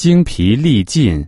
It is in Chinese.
精疲力尽